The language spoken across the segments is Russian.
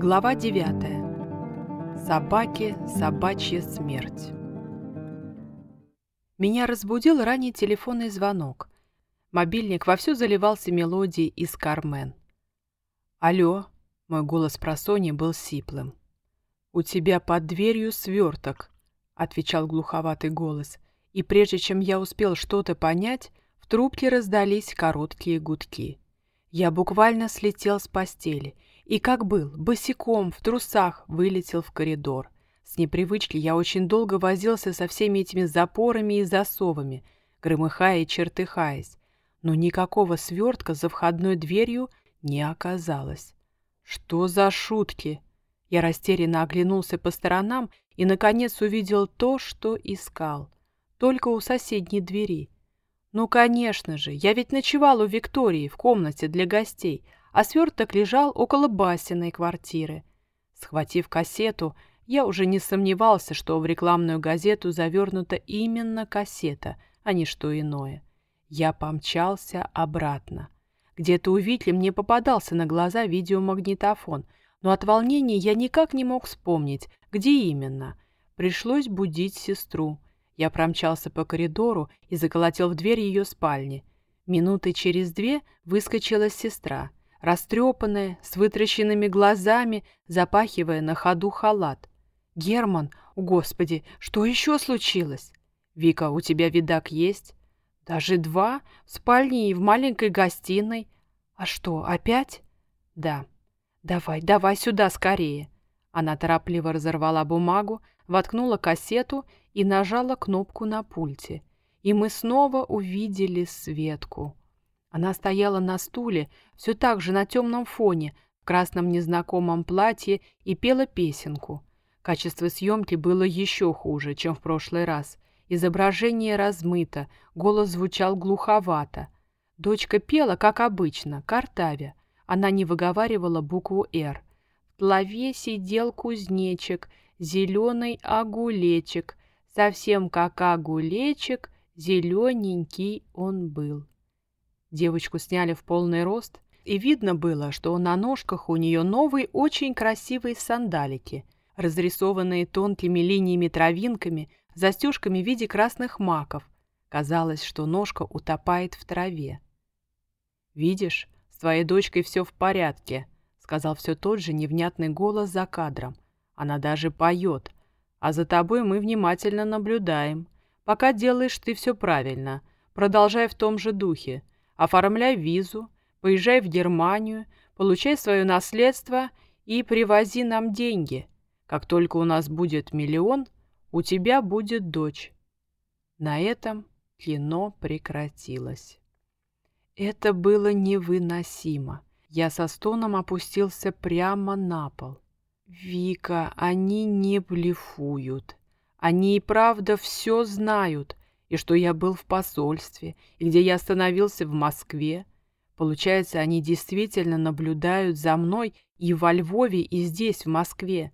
Глава 9. Собаки, собачья смерть. Меня разбудил ранний телефонный звонок. Мобильник вовсю заливался мелодией из «Кармен». «Алло», — мой голос про Сони был сиплым. «У тебя под дверью сверток», — отвечал глуховатый голос. И прежде чем я успел что-то понять, в трубке раздались короткие гудки. Я буквально слетел с постели и, как был, босиком, в трусах, вылетел в коридор. С непривычки я очень долго возился со всеми этими запорами и засовами, громыхая и чертыхаясь, но никакого свертка за входной дверью не оказалось. Что за шутки? Я растерянно оглянулся по сторонам и, наконец, увидел то, что искал. Только у соседней двери — ну, конечно же, я ведь ночевал у Виктории в комнате для гостей, а сверток лежал около Басиной квартиры. Схватив кассету, я уже не сомневался, что в рекламную газету завернута именно кассета, а не что иное. Я помчался обратно. Где-то у Витли мне попадался на глаза видеомагнитофон, но от волнения я никак не мог вспомнить, где именно. Пришлось будить сестру. Я промчался по коридору и заколотил в дверь ее спальни. Минуты через две выскочила сестра, растрепанная, с вытращенными глазами, запахивая на ходу халат. «Герман, о господи, что еще случилось?» «Вика, у тебя видак есть?» «Даже два, в спальне и в маленькой гостиной». «А что, опять?» «Да». «Давай, давай сюда скорее». Она торопливо разорвала бумагу, воткнула кассету и нажала кнопку на пульте. И мы снова увидели Светку. Она стояла на стуле, все так же на темном фоне, в красном незнакомом платье и пела песенку. Качество съемки было еще хуже, чем в прошлый раз. Изображение размыто, голос звучал глуховато. Дочка пела, как обычно, картавя. Она не выговаривала букву «Р». В тлаве сидел кузнечик, зеленый огулечек, совсем как огулечек, зелененький он был. Девочку сняли в полный рост, и видно было, что на ножках у нее новые очень красивые сандалики, разрисованные тонкими линиями-травинками, застежками в виде красных маков. Казалось, что ножка утопает в траве. «Видишь, с твоей дочкой все в порядке», — сказал все тот же невнятный голос за кадром — она даже поет. А за тобой мы внимательно наблюдаем. Пока делаешь ты все правильно. Продолжай в том же духе. Оформляй визу, поезжай в Германию, получай свое наследство и привози нам деньги. Как только у нас будет миллион, у тебя будет дочь. На этом кино прекратилось. Это было невыносимо. Я со стоном опустился прямо на пол. Вика, они не блефуют. Они и правда все знают, и что я был в посольстве, и где я остановился в Москве. Получается, они действительно наблюдают за мной и во Львове, и здесь, в Москве.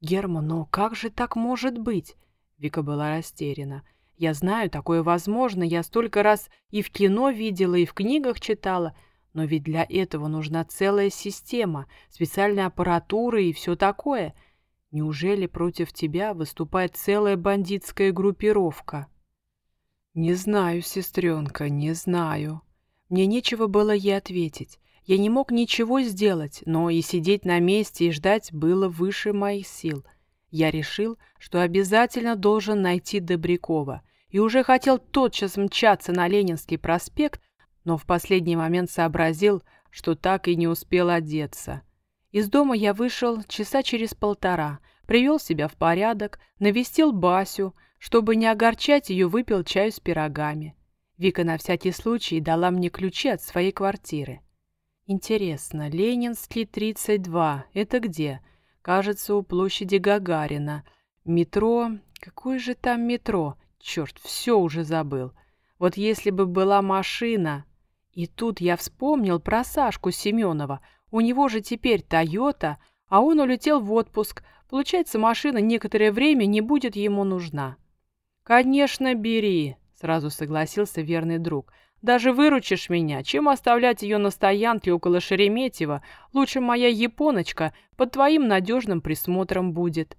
Герман, но как же так может быть? Вика была растеряна. Я знаю, такое возможно, я столько раз и в кино видела, и в книгах читала, но ведь для этого нужна целая система, специальная аппаратура и все такое. Неужели против тебя выступает целая бандитская группировка? Не знаю, сестренка, не знаю. Мне нечего было ей ответить. Я не мог ничего сделать, но и сидеть на месте и ждать было выше моих сил. Я решил, что обязательно должен найти Добрякова, и уже хотел тотчас мчаться на Ленинский проспект, но в последний момент сообразил, что так и не успел одеться. Из дома я вышел часа через полтора, привел себя в порядок, навестил Басю, чтобы не огорчать ее, выпил чаю с пирогами. Вика на всякий случай дала мне ключи от своей квартиры. Интересно, Ленинский, 32, это где? Кажется, у площади Гагарина. Метро... Какое же там метро? Черт, все уже забыл. Вот если бы была машина... И тут я вспомнил про Сашку Семенова. У него же теперь Тойота, а он улетел в отпуск. Получается, машина некоторое время не будет ему нужна. «Конечно, бери», — сразу согласился верный друг. Даже выручишь меня, чем оставлять ее на стоянке около Шереметьева, лучше моя японочка под твоим надежным присмотром будет.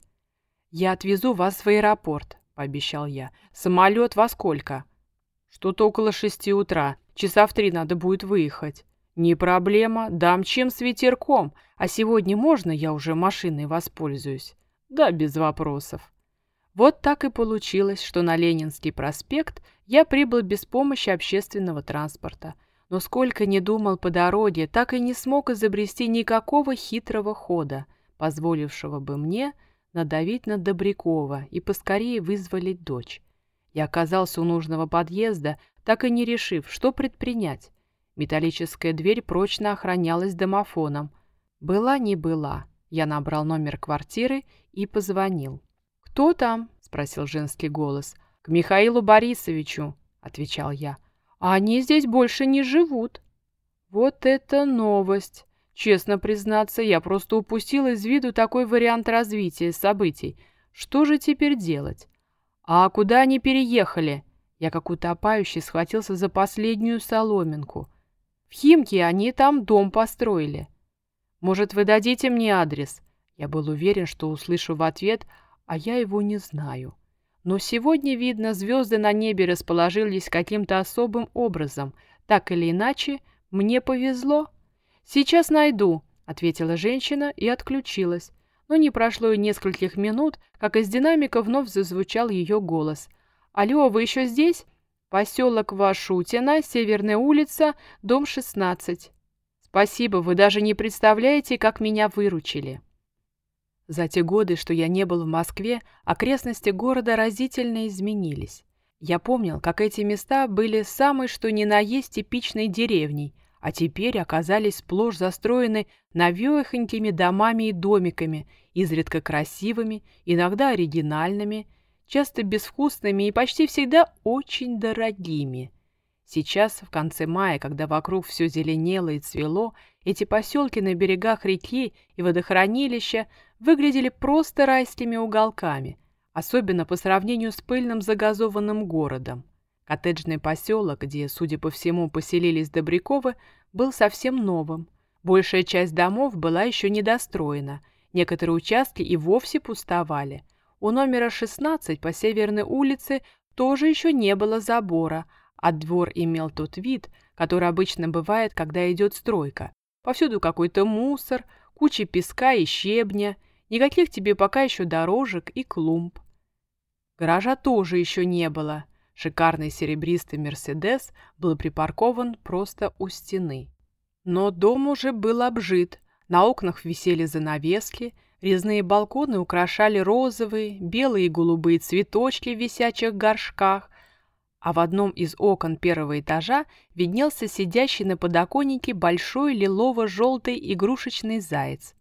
Я отвезу вас в аэропорт, пообещал я. Самолет во сколько? Что-то около шести утра. Часа в три надо будет выехать. Не проблема, дам чем с ветерком. А сегодня можно я уже машиной воспользуюсь? Да, без вопросов. Вот так и получилось, что на Ленинский проспект я прибыл без помощи общественного транспорта. Но сколько не думал по дороге, так и не смог изобрести никакого хитрого хода, позволившего бы мне надавить на Добрякова и поскорее вызволить дочь. Я оказался у нужного подъезда, так и не решив, что предпринять. Металлическая дверь прочно охранялась домофоном. Была не была. Я набрал номер квартиры и позвонил. «Кто там?» – спросил женский голос. «К Михаилу Борисовичу», – отвечал я. «А они здесь больше не живут». «Вот это новость!» Честно признаться, я просто упустил из виду такой вариант развития событий. Что же теперь делать? А куда они переехали? Я как утопающий схватился за последнюю соломинку. В Химке они там дом построили. Может, вы дадите мне адрес? Я был уверен, что услышу в ответ, а я его не знаю. Но сегодня, видно, звезды на небе расположились каким-то особым образом. Так или иначе, мне повезло. «Сейчас найду», — ответила женщина и отключилась. Но не прошло и нескольких минут, как из динамика вновь зазвучал ее голос. «Алло, вы еще здесь?» «Поселок Вашутина, Северная улица, дом 16». «Спасибо, вы даже не представляете, как меня выручили». За те годы, что я не был в Москве, окрестности города разительно изменились. Я помнил, как эти места были самой что ни на есть типичной деревней – а теперь оказались сплошь застроены навехонькими домами и домиками, изредка красивыми, иногда оригинальными, часто безвкусными и почти всегда очень дорогими. Сейчас, в конце мая, когда вокруг все зеленело и цвело, эти поселки на берегах реки и водохранилища выглядели просто райскими уголками, особенно по сравнению с пыльным загазованным городом. Коттеджный поселок, где, судя по всему, поселились Добряковы, был совсем новым. Большая часть домов была еще недостроена, некоторые участки и вовсе пустовали. У номера 16 по Северной улице тоже еще не было забора, а двор имел тот вид, который обычно бывает, когда идет стройка. Повсюду какой-то мусор, куча песка и щебня, никаких тебе пока еще дорожек и клумб. Гаража тоже еще не было – Шикарный серебристый «Мерседес» был припаркован просто у стены. Но дом уже был обжит, на окнах висели занавески, резные балконы украшали розовые, белые и голубые цветочки в висячих горшках, а в одном из окон первого этажа виднелся сидящий на подоконнике большой лилово-желтый игрушечный заяц.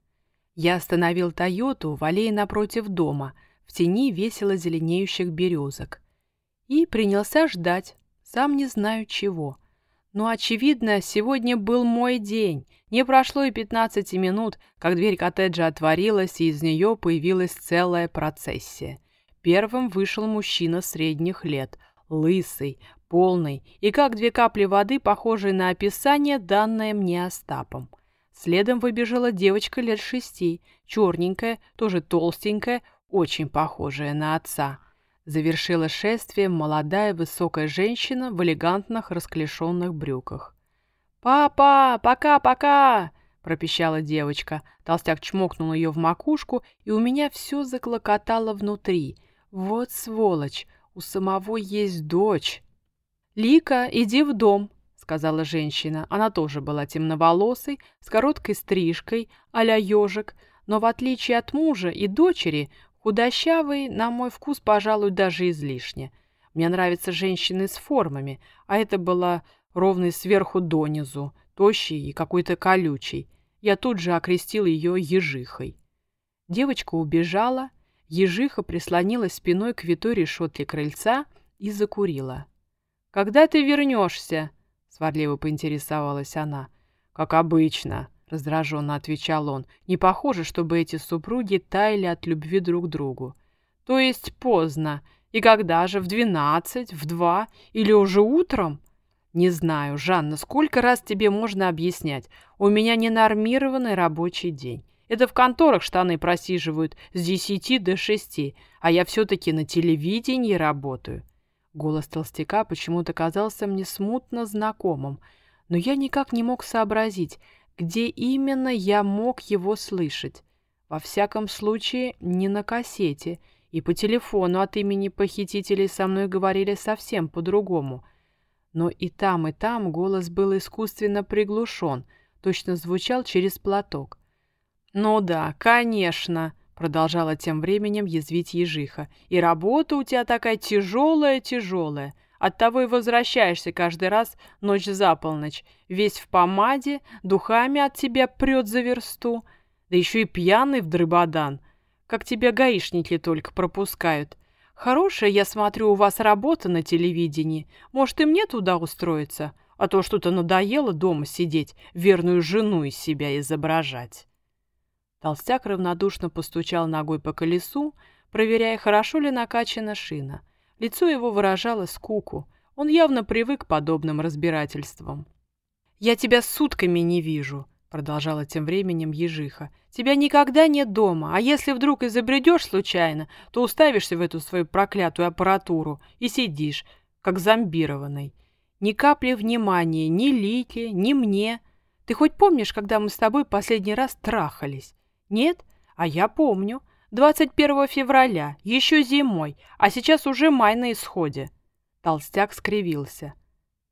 Я остановил «Тойоту» в аллее напротив дома, в тени весело зеленеющих березок и принялся ждать, сам не знаю чего. Но, очевидно, сегодня был мой день. Не прошло и 15 минут, как дверь коттеджа отворилась, и из нее появилась целая процессия. Первым вышел мужчина средних лет, лысый, полный и как две капли воды, похожий на описание, данное мне Остапом. Следом выбежала девочка лет шести, черненькая, тоже толстенькая, очень похожая на отца. Завершила шествие молодая высокая женщина в элегантных расклешенных брюках. «Папа, пока-пока!» – пропищала девочка. Толстяк чмокнул ее в макушку, и у меня все заклокотало внутри. «Вот сволочь! У самого есть дочь!» «Лика, иди в дом!» – сказала женщина. Она тоже была темноволосой, с короткой стрижкой, а-ля ежик, но в отличие от мужа и дочери Худощавый, на мой вкус, пожалуй, даже излишне. Мне нравятся женщины с формами, а это была ровной сверху донизу, тощий и какой-то колючий. Я тут же окрестил ее ежихой. Девочка убежала, ежиха прислонилась спиной к витой решетке крыльца и закурила. «Когда ты вернешься?» — сварливо поинтересовалась она. «Как обычно», — раздраженно отвечал он. «Не похоже, чтобы эти супруги таяли от любви друг к другу». «То есть поздно. И когда же? В двенадцать? В два? Или уже утром?» «Не знаю, Жанна, сколько раз тебе можно объяснять? У меня ненормированный рабочий день. Это в конторах штаны просиживают с десяти до шести, а я все-таки на телевидении работаю». Голос толстяка почему-то казался мне смутно знакомым, но я никак не мог сообразить, где именно я мог его слышать. Во всяком случае, не на кассете, и по телефону от имени похитителей со мной говорили совсем по-другому – но и там, и там голос был искусственно приглушен, точно звучал через платок. «Ну да, конечно», — продолжала тем временем язвить ежиха, «и работа у тебя такая тяжелая-тяжелая. Оттого и возвращаешься каждый раз ночь за полночь, весь в помаде, духами от тебя прет за версту, да еще и пьяный в дрыбодан, как тебя гаишники только пропускают. Хорошая, я смотрю, у вас работа на телевидении. Может, и мне туда устроиться? А то что-то надоело дома сидеть, верную жену из себя изображать». Толстяк равнодушно постучал ногой по колесу, проверяя, хорошо ли накачана шина. Лицо его выражало скуку. Он явно привык к подобным разбирательствам. «Я тебя сутками не вижу», продолжала тем временем ежиха. «Тебя никогда нет дома, а если вдруг и случайно, то уставишься в эту свою проклятую аппаратуру и сидишь, как зомбированный. Ни капли внимания ни Лике, ни мне. Ты хоть помнишь, когда мы с тобой последний раз трахались? Нет? А я помню. 21 февраля, еще зимой, а сейчас уже май на исходе». Толстяк скривился.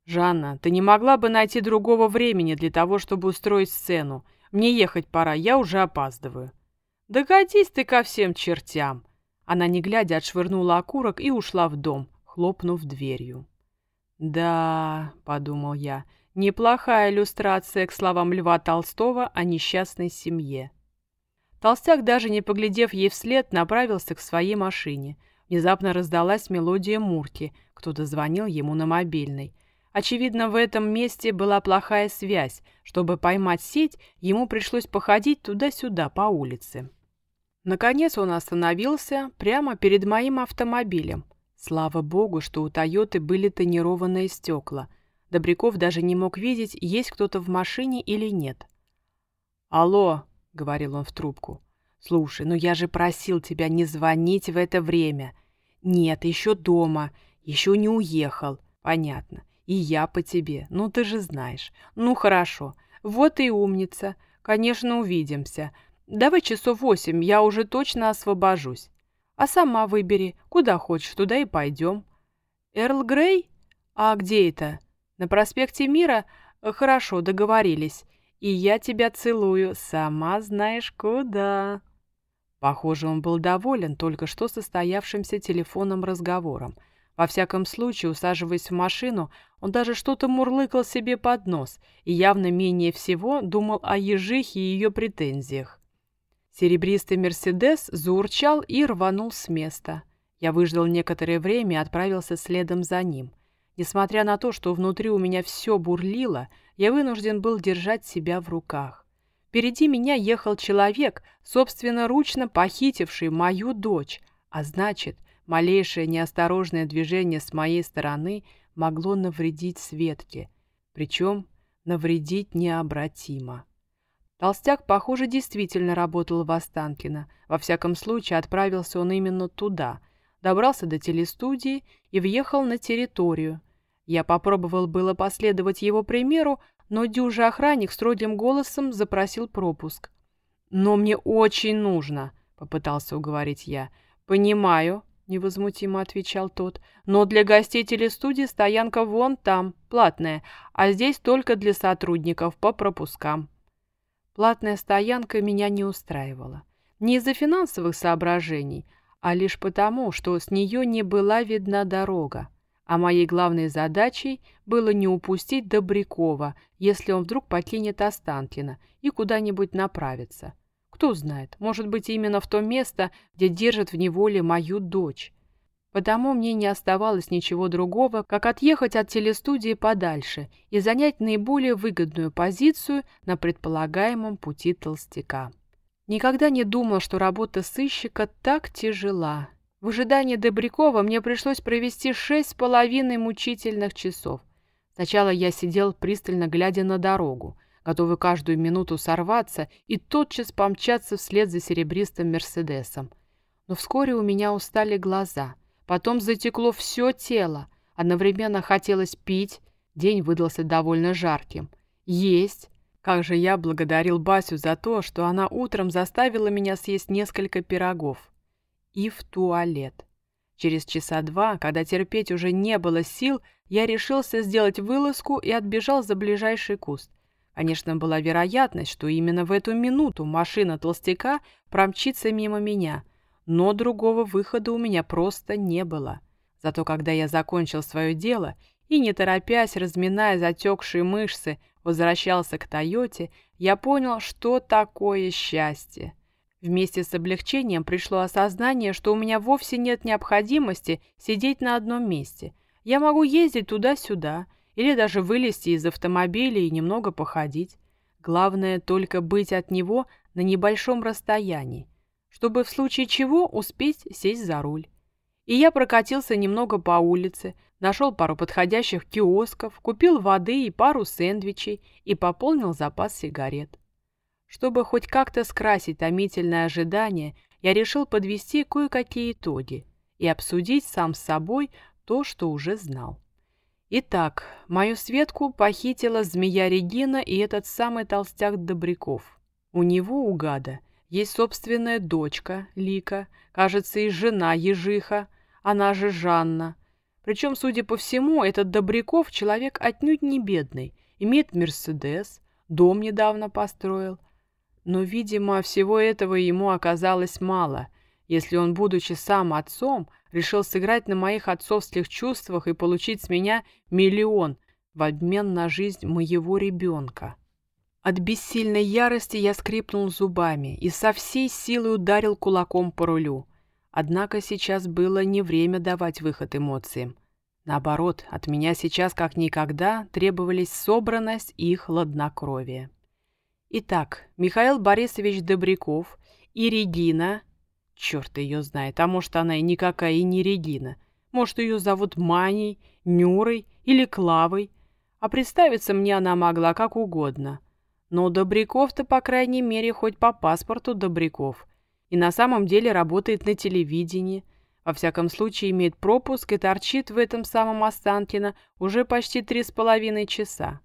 «Жанна, ты не могла бы найти другого времени для того, чтобы устроить сцену? Мне ехать пора, я уже опаздываю». «Да годись ты ко всем чертям!» Она, не глядя, отшвырнула окурок и ушла в дом, хлопнув дверью. «Да», — подумал я, — «неплохая иллюстрация к словам Льва Толстого о несчастной семье». Толстяк, даже не поглядев ей вслед, направился к своей машине. Внезапно раздалась мелодия Мурки, кто-то звонил ему на мобильный — Очевидно, в этом месте была плохая связь. Чтобы поймать сеть, ему пришлось походить туда-сюда по улице. Наконец он остановился прямо перед моим автомобилем. Слава богу, что у «Тойоты» были тонированные стекла. Добряков даже не мог видеть, есть кто-то в машине или нет. «Алло», — говорил он в трубку. «Слушай, ну я же просил тебя не звонить в это время». «Нет, еще дома, еще не уехал». «Понятно. И я по тебе, ну ты же знаешь. Ну хорошо, вот и умница. Конечно, увидимся. Давай часов восемь, я уже точно освобожусь. А сама выбери, куда хочешь, туда и пойдем. Эрл Грей? А где это? На проспекте Мира? Хорошо, договорились. И я тебя целую, сама знаешь куда. Похоже, он был доволен только что состоявшимся телефонным разговором. Во всяком случае, усаживаясь в машину, он даже что-то мурлыкал себе под нос и явно менее всего думал о ежихе и ее претензиях. Серебристый «Мерседес» заурчал и рванул с места. Я выждал некоторое время и отправился следом за ним. Несмотря на то, что внутри у меня все бурлило, я вынужден был держать себя в руках. Впереди меня ехал человек, собственноручно похитивший мою дочь, а значит, Малейшее неосторожное движение с моей стороны могло навредить Светке, причем навредить необратимо. Толстяк, похоже, действительно работал в Останкино. Во всяком случае, отправился он именно туда. Добрался до телестудии и въехал на территорию. Я попробовал было последовать его примеру, но дюжий охранник строгим голосом запросил пропуск. «Но мне очень нужно», — попытался уговорить я. «Понимаю», — невозмутимо отвечал тот. «Но для гостей телестудии стоянка вон там, платная, а здесь только для сотрудников по пропускам». Платная стоянка меня не устраивала. Не из-за финансовых соображений, а лишь потому, что с нее не была видна дорога. А моей главной задачей было не упустить Добрякова, если он вдруг покинет Останкино и куда-нибудь направится. Кто знает, может быть, именно в то место, где держат в неволе мою дочь. Потому мне не оставалось ничего другого, как отъехать от телестудии подальше и занять наиболее выгодную позицию на предполагаемом пути толстяка. Никогда не думал, что работа сыщика так тяжела. В ожидании Добрякова мне пришлось провести шесть с половиной мучительных часов. Сначала я сидел, пристально глядя на дорогу, готовый каждую минуту сорваться и тотчас помчаться вслед за серебристым Мерседесом. Но вскоре у меня устали глаза, потом затекло все тело, одновременно хотелось пить, день выдался довольно жарким, есть. Как же я благодарил Басю за то, что она утром заставила меня съесть несколько пирогов. И в туалет. Через часа два, когда терпеть уже не было сил, я решился сделать вылазку и отбежал за ближайший куст. Конечно, была вероятность, что именно в эту минуту машина толстяка промчится мимо меня, но другого выхода у меня просто не было. Зато когда я закончил свое дело и, не торопясь, разминая затекшие мышцы, возвращался к Тойоте, я понял, что такое счастье. Вместе с облегчением пришло осознание, что у меня вовсе нет необходимости сидеть на одном месте. Я могу ездить туда-сюда, или даже вылезти из автомобиля и немного походить. Главное только быть от него на небольшом расстоянии, чтобы в случае чего успеть сесть за руль. И я прокатился немного по улице, нашел пару подходящих киосков, купил воды и пару сэндвичей и пополнил запас сигарет. Чтобы хоть как-то скрасить томительное ожидание, я решил подвести кое-какие итоги и обсудить сам с собой то, что уже знал. Итак, мою Светку похитила змея Регина и этот самый толстяк Добряков. У него, у гада, есть собственная дочка, Лика, кажется, и жена Ежиха, она же Жанна. Причем, судя по всему, этот Добряков человек отнюдь не бедный, имеет Мерседес, дом недавно построил. Но, видимо, всего этого ему оказалось мало, если он, будучи сам отцом, решил сыграть на моих отцовских чувствах и получить с меня миллион в обмен на жизнь моего ребенка. От бессильной ярости я скрипнул зубами и со всей силы ударил кулаком по рулю. Однако сейчас было не время давать выход эмоциям. Наоборот, от меня сейчас как никогда требовались собранность и хладнокровие. Итак, Михаил Борисович Добряков и Регина Черт ее знает, а может, она и никакая и не Регина. Может, ее зовут Маней, Нюрой или Клавой. А представиться мне она могла как угодно. Но Добряков-то, по крайней мере, хоть по паспорту Добряков. И на самом деле работает на телевидении. Во всяком случае, имеет пропуск и торчит в этом самом Останкино уже почти три с половиной часа.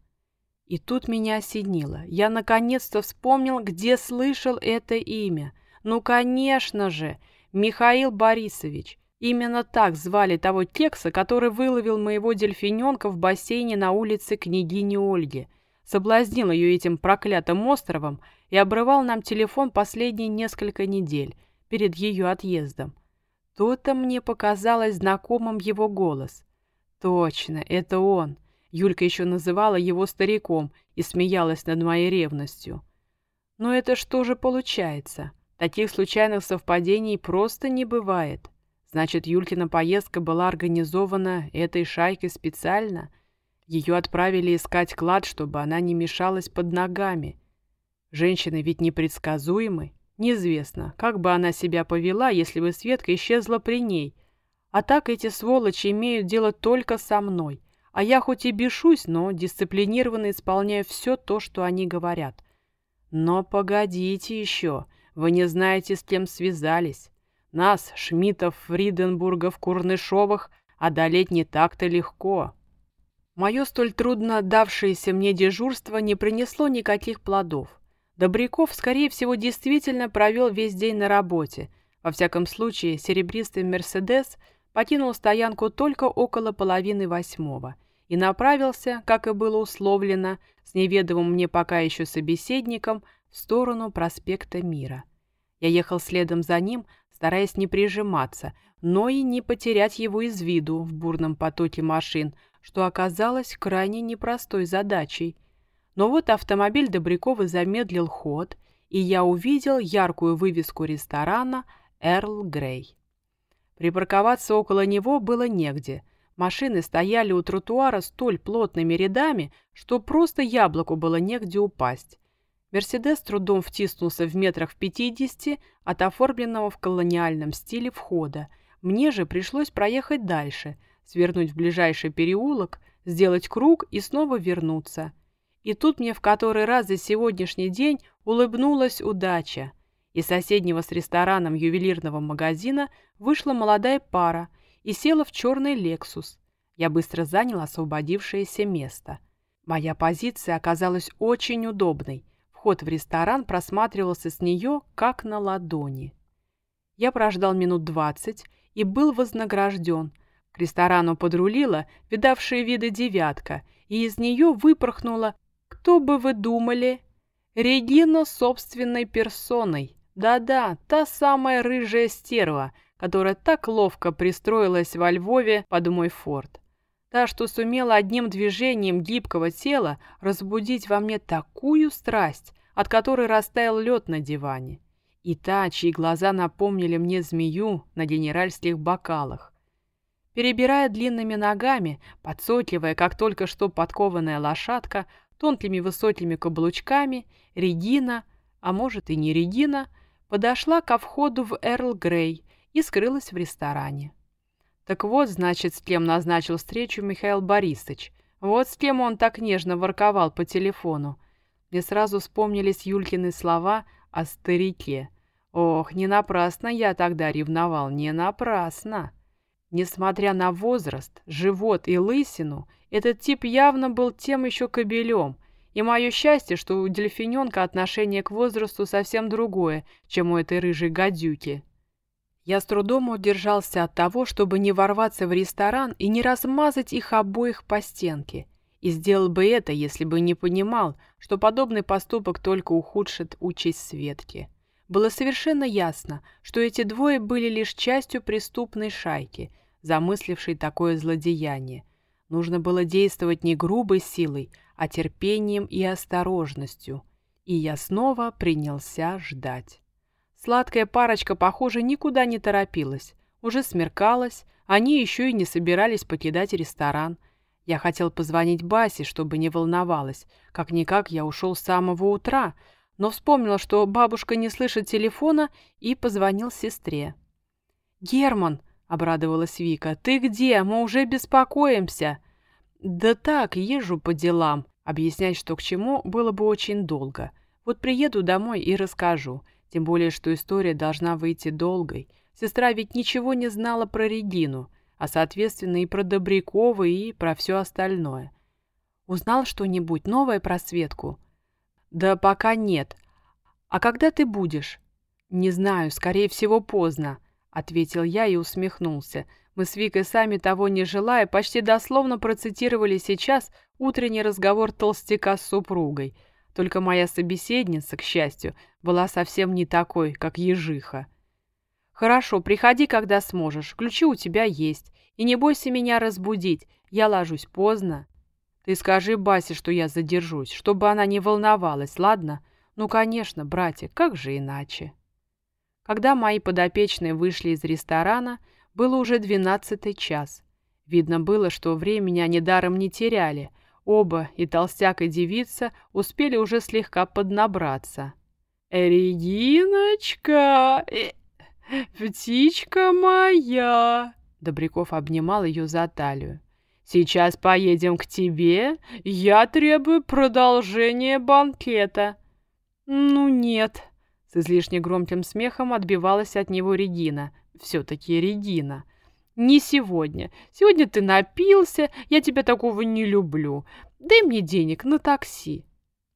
И тут меня осенило. Я наконец-то вспомнил, где слышал это имя – ну, конечно же, Михаил Борисович. Именно так звали того кекса, который выловил моего дельфиненка в бассейне на улице княгини Ольги. Соблазнил ее этим проклятым островом и обрывал нам телефон последние несколько недель перед ее отъездом. То-то мне показалось знакомым его голос. Точно, это он. Юлька еще называла его стариком и смеялась над моей ревностью. Но это что же получается? Таких случайных совпадений просто не бывает. Значит, Юлькина поездка была организована этой шайкой специально. Ее отправили искать клад, чтобы она не мешалась под ногами. Женщины ведь непредсказуемы. Неизвестно, как бы она себя повела, если бы Светка исчезла при ней. А так эти сволочи имеют дело только со мной. А я хоть и бешусь, но дисциплинированно исполняю все то, что они говорят. Но погодите еще. Вы не знаете, с кем связались. Нас, Шмидтов, Фриденбургов, Курнышовых, одолеть не так-то легко. Мое столь трудно давшееся мне дежурство не принесло никаких плодов. Добряков, скорее всего, действительно провел весь день на работе. Во всяком случае, серебристый «Мерседес» покинул стоянку только около половины восьмого и направился, как и было условлено, с неведомым мне пока еще собеседником – в сторону проспекта Мира. Я ехал следом за ним, стараясь не прижиматься, но и не потерять его из виду в бурном потоке машин, что оказалось крайне непростой задачей. Но вот автомобиль Добрякова замедлил ход, и я увидел яркую вывеску ресторана «Эрл Грей». Припарковаться около него было негде. Машины стояли у тротуара столь плотными рядами, что просто яблоку было негде упасть. Мерседес трудом втиснулся в метрах в пятидесяти от оформленного в колониальном стиле входа. Мне же пришлось проехать дальше, свернуть в ближайший переулок, сделать круг и снова вернуться. И тут мне в который раз за сегодняшний день улыбнулась удача. Из соседнего с рестораном ювелирного магазина вышла молодая пара и села в черный «Лексус». Я быстро занял освободившееся место. Моя позиция оказалась очень удобной. Вход в ресторан просматривался с нее, как на ладони. Я прождал минут двадцать и был вознагражден. К ресторану подрулила видавшая виды девятка, и из нее выпорхнула, кто бы вы думали, Регина собственной персоной. Да-да, та самая рыжая стерва, которая так ловко пристроилась во Львове под мой форт. Та, что сумела одним движением гибкого тела разбудить во мне такую страсть, от которой растаял лед на диване. И та, чьи глаза напомнили мне змею на генеральских бокалах. Перебирая длинными ногами, подсотливая, как только что подкованная лошадка, тонкими высокими каблучками, Регина, а может и не Регина, подошла ко входу в Эрл Грей и скрылась в ресторане. Так вот, значит, с кем назначил встречу Михаил Борисович. Вот с кем он так нежно ворковал по телефону. Мне сразу вспомнились Юлькины слова о старике. Ох, не напрасно я тогда ревновал, не напрасно. Несмотря на возраст, живот и лысину, этот тип явно был тем еще кобелем, и мое счастье, что у дельфиненка отношение к возрасту совсем другое, чем у этой рыжей гадюки. Я с трудом удержался от того, чтобы не ворваться в ресторан и не размазать их обоих по стенке. И сделал бы это, если бы не понимал, что подобный поступок только ухудшит участь Светки. Было совершенно ясно, что эти двое были лишь частью преступной шайки, замыслившей такое злодеяние. Нужно было действовать не грубой силой, а терпением и осторожностью. И я снова принялся ждать. Сладкая парочка, похоже, никуда не торопилась. Уже смеркалось, они еще и не собирались покидать ресторан. Я хотел позвонить Басе, чтобы не волновалась. Как-никак я ушел с самого утра, но вспомнил, что бабушка не слышит телефона, и позвонил сестре. «Герман!» — обрадовалась Вика. «Ты где? Мы уже беспокоимся!» «Да так, езжу по делам. Объяснять, что к чему, было бы очень долго. Вот приеду домой и расскажу. Тем более, что история должна выйти долгой. Сестра ведь ничего не знала про Регину, а, соответственно, и про Добрякова, и про все остальное. Узнал что-нибудь новое про Светку? Да пока нет. А когда ты будешь? Не знаю, скорее всего, поздно, ответил я и усмехнулся. Мы с Викой сами того не желая, почти дословно процитировали сейчас утренний разговор толстяка с супругой – только моя собеседница, к счастью, была совсем не такой, как ежиха. «Хорошо, приходи, когда сможешь. Ключи у тебя есть. И не бойся меня разбудить. Я ложусь поздно. Ты скажи Басе, что я задержусь, чтобы она не волновалась, ладно? Ну, конечно, братик, как же иначе?» Когда мои подопечные вышли из ресторана, было уже двенадцатый час. Видно было, что времени они даром не теряли – Оба, и толстяк, и девица, успели уже слегка поднабраться. «Региночка! Э, птичка моя!» Добряков обнимал ее за талию. «Сейчас поедем к тебе. Я требую продолжения банкета». «Ну нет», — с излишне громким смехом отбивалась от него Регина. «Все-таки Регина». Не сегодня. Сегодня ты напился, я тебя такого не люблю. Дай мне денег на такси.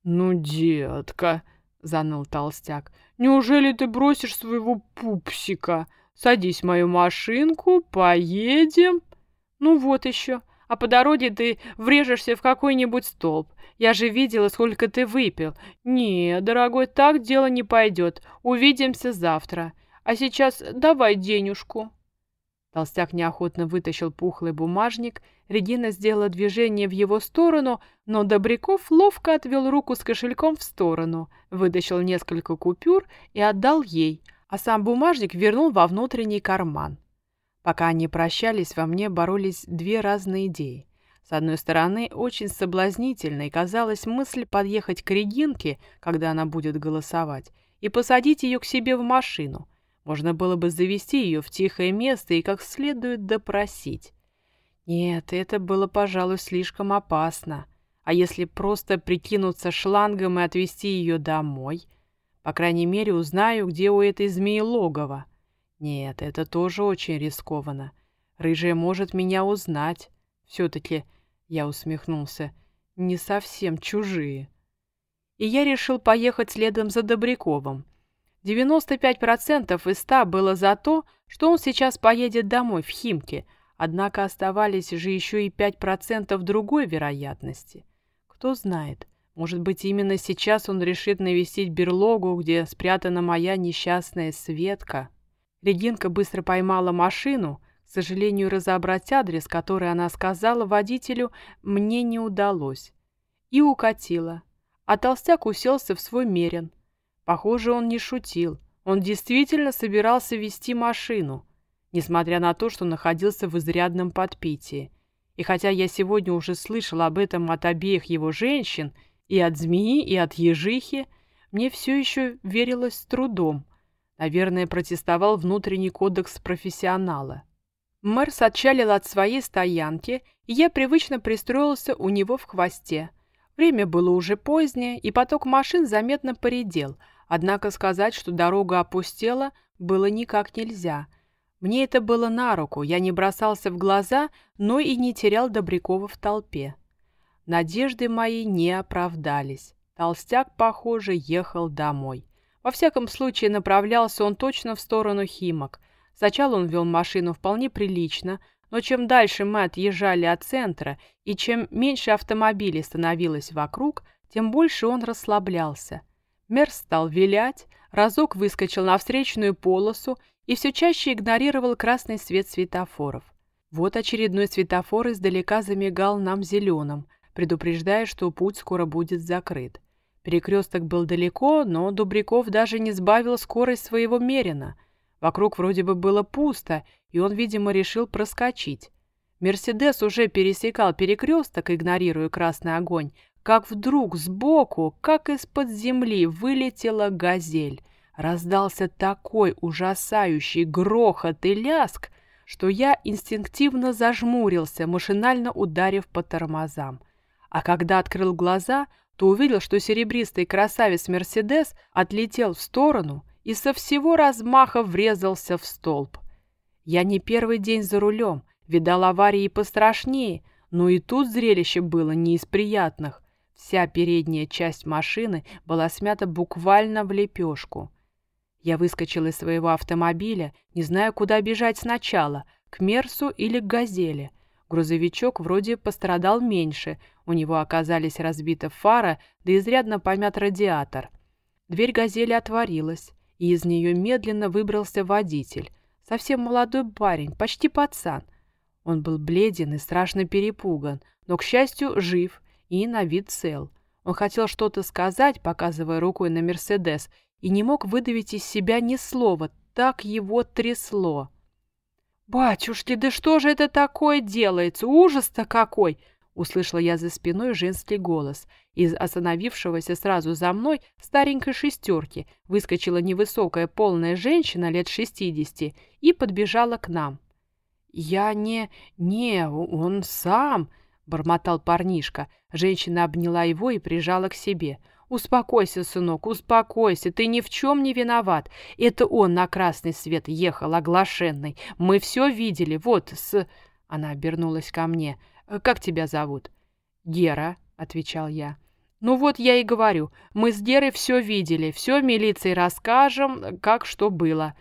Ну, детка, заныл толстяк, неужели ты бросишь своего пупсика? Садись в мою машинку, поедем. Ну вот еще. А по дороге ты врежешься в какой-нибудь столб. Я же видела, сколько ты выпил. Не, дорогой, так дело не пойдет. Увидимся завтра. А сейчас давай денежку. Толстяк неохотно вытащил пухлый бумажник, Регина сделала движение в его сторону, но Добряков ловко отвел руку с кошельком в сторону, вытащил несколько купюр и отдал ей, а сам бумажник вернул во внутренний карман. Пока они прощались, во мне боролись две разные идеи. С одной стороны, очень соблазнительной казалась мысль подъехать к Регинке, когда она будет голосовать, и посадить ее к себе в машину – можно было бы завести ее в тихое место и как следует допросить. Нет, это было, пожалуй, слишком опасно. А если просто прикинуться шлангом и отвезти ее домой? По крайней мере, узнаю, где у этой змеи логово. Нет, это тоже очень рискованно. Рыжая может меня узнать. Все-таки, я усмехнулся, не совсем чужие. И я решил поехать следом за Добряковым. 95% из 100 было за то, что он сейчас поедет домой в Химки, однако оставались же еще и 5% другой вероятности. Кто знает, может быть, именно сейчас он решит навестить берлогу, где спрятана моя несчастная Светка. Регинка быстро поймала машину, к сожалению, разобрать адрес, который она сказала водителю, мне не удалось. И укатила. А толстяк уселся в свой мерен. Похоже, он не шутил. Он действительно собирался вести машину, несмотря на то, что находился в изрядном подпитии. И хотя я сегодня уже слышал об этом от обеих его женщин, и от змеи, и от ежихи, мне все еще верилось с трудом. Наверное, протестовал внутренний кодекс профессионала. Мэрс отчалил от своей стоянки, и я привычно пристроился у него в хвосте. Время было уже позднее, и поток машин заметно поредел, однако сказать, что дорога опустела, было никак нельзя. Мне это было на руку, я не бросался в глаза, но и не терял Добрякова в толпе. Надежды мои не оправдались. Толстяк, похоже, ехал домой. Во всяком случае, направлялся он точно в сторону Химок. Сначала он вел машину вполне прилично, но чем дальше мы отъезжали от центра и чем меньше автомобилей становилось вокруг, тем больше он расслаблялся. Мер стал вилять, разок выскочил на встречную полосу и все чаще игнорировал красный свет светофоров. Вот очередной светофор издалека замигал нам зеленым, предупреждая, что путь скоро будет закрыт. Перекресток был далеко, но Дубряков даже не сбавил скорость своего мерина. Вокруг вроде бы было пусто, и он, видимо, решил проскочить. Мерседес уже пересекал перекресток, игнорируя красный огонь, как вдруг сбоку, как из-под земли, вылетела газель. Раздался такой ужасающий грохот и ляск, что я инстинктивно зажмурился, машинально ударив по тормозам. А когда открыл глаза, то увидел, что серебристый красавец Мерседес отлетел в сторону и со всего размаха врезался в столб. Я не первый день за рулем, видал аварии пострашнее, но и тут зрелище было не из приятных. Вся передняя часть машины была смята буквально в лепешку. Я выскочил из своего автомобиля, не зная, куда бежать сначала, к Мерсу или к Газели. Грузовичок вроде пострадал меньше, у него оказались разбита фара, да изрядно помят радиатор. Дверь «Газели» отворилась, и из нее медленно выбрался водитель. Совсем молодой парень, почти пацан. Он был бледен и страшно перепуган, но, к счастью, жив и на вид цел. Он хотел что-то сказать, показывая рукой на «Мерседес», и не мог выдавить из себя ни слова, так его трясло. «Батюшки, да что же это такое делается? Ужас-то какой!» Услышала я за спиной женский голос. Из остановившегося сразу за мной старенькой шестерки выскочила невысокая полная женщина лет шестидесяти и подбежала к нам. «Я не... не... он сам...» — бормотал парнишка. Женщина обняла его и прижала к себе. «Успокойся, сынок, успокойся, ты ни в чем не виноват. Это он на красный свет ехал, оглашенный. Мы все видели, вот с...» Она обернулась ко мне. Э, «Как тебя зовут?» «Гера», — отвечал я. «Ну вот я и говорю, мы с Герой все видели, все милиции расскажем, как что было.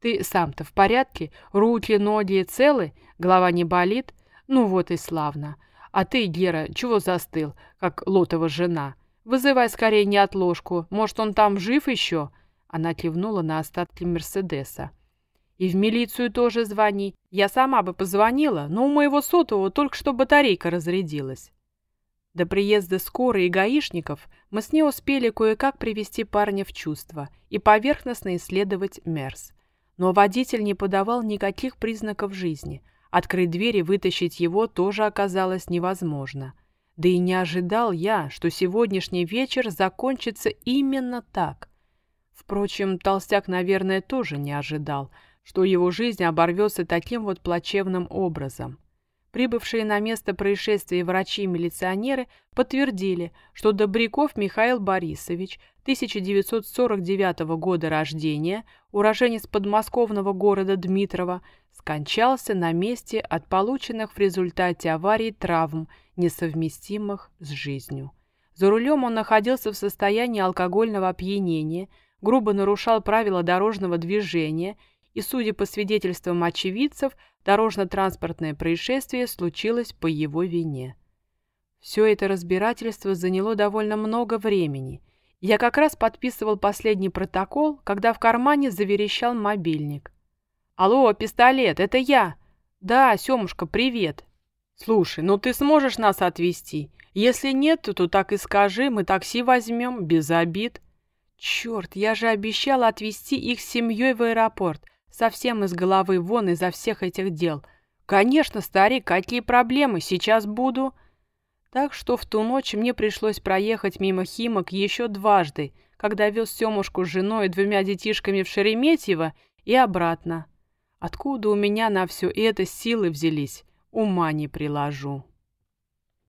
Ты сам-то в порядке? Руки, ноги целы? Голова не болит? Ну вот и славно. А ты, Гера, чего застыл, как Лотова жена? Вызывай скорее неотложку, может, он там жив еще?» Она кивнула на остатки Мерседеса. И в милицию тоже звони. Я сама бы позвонила, но у моего сотового только что батарейка разрядилась. До приезда скорой и гаишников мы с ней успели кое-как привести парня в чувство и поверхностно исследовать МЕРС. Но водитель не подавал никаких признаков жизни. Открыть дверь и вытащить его тоже оказалось невозможно. Да и не ожидал я, что сегодняшний вечер закончится именно так. Впрочем, толстяк, наверное, тоже не ожидал – что его жизнь оборвется таким вот плачевным образом. Прибывшие на место происшествия врачи и милиционеры подтвердили, что Добряков Михаил Борисович, 1949 года рождения, уроженец подмосковного города Дмитрова, скончался на месте от полученных в результате аварии травм, несовместимых с жизнью. За рулем он находился в состоянии алкогольного опьянения, грубо нарушал правила дорожного движения и, судя по свидетельствам очевидцев, дорожно-транспортное происшествие случилось по его вине. Все это разбирательство заняло довольно много времени. Я как раз подписывал последний протокол, когда в кармане заверещал мобильник. «Алло, пистолет, это я!» «Да, Семушка, привет!» «Слушай, ну ты сможешь нас отвезти? Если нет, то так и скажи, мы такси возьмем, без обид». «Черт, я же обещала отвезти их с семьей в аэропорт. Совсем из головы вон из-за всех этих дел. Конечно, старик, какие проблемы, сейчас буду. Так что в ту ночь мне пришлось проехать мимо Химок еще дважды, когда вез Семушку с женой и двумя детишками в Шереметьево и обратно. Откуда у меня на все это силы взялись, ума не приложу.